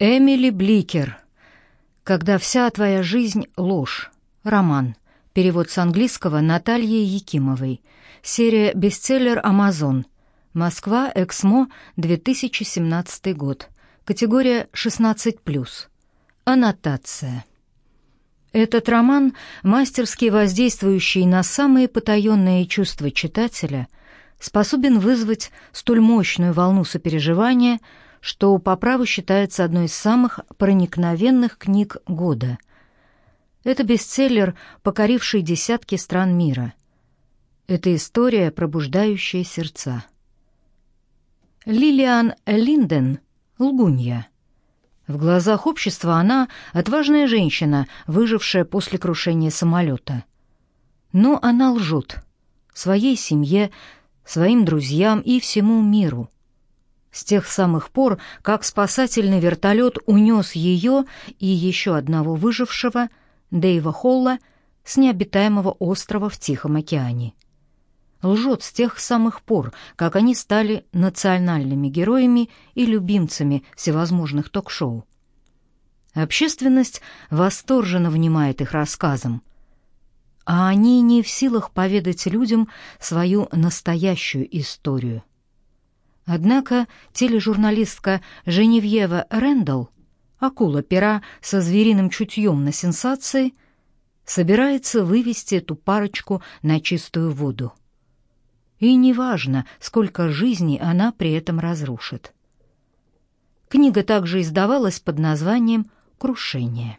Эмили Бликер. Когда вся твоя жизнь — ложь. Роман. Перевод с английского Натальи Якимовой. Серия бестселлер «Амазон». Москва, Эксмо, 2017 год. Категория 16+. Аннотация. Этот роман, мастерски воздействующий на самые потаенные чувства читателя, способен вызвать столь мощную волну сопереживания — что по праву считается одной из самых проникновенных книг года. Это бестселлер, покоривший десятки стран мира. Это история, пробуждающая сердца. Лилиан Линден — лгунья. В глазах общества она — отважная женщина, выжившая после крушения самолета. Но она лжет своей семье, своим друзьям и всему миру — с тех самых пор, как спасательный вертолет унес ее и еще одного выжившего, Дэйва Холла, с необитаемого острова в Тихом океане. Лжет с тех самых пор, как они стали национальными героями и любимцами всевозможных ток-шоу. Общественность восторженно внимает их рассказам, а они не в силах поведать людям свою настоящую историю. Однако тележурналистка Женевьева Рэндалл, акула пера со звериным чутьем на сенсации, собирается вывести эту парочку на чистую воду. И неважно, сколько жизней она при этом разрушит. Книга также издавалась под названием «Крушение».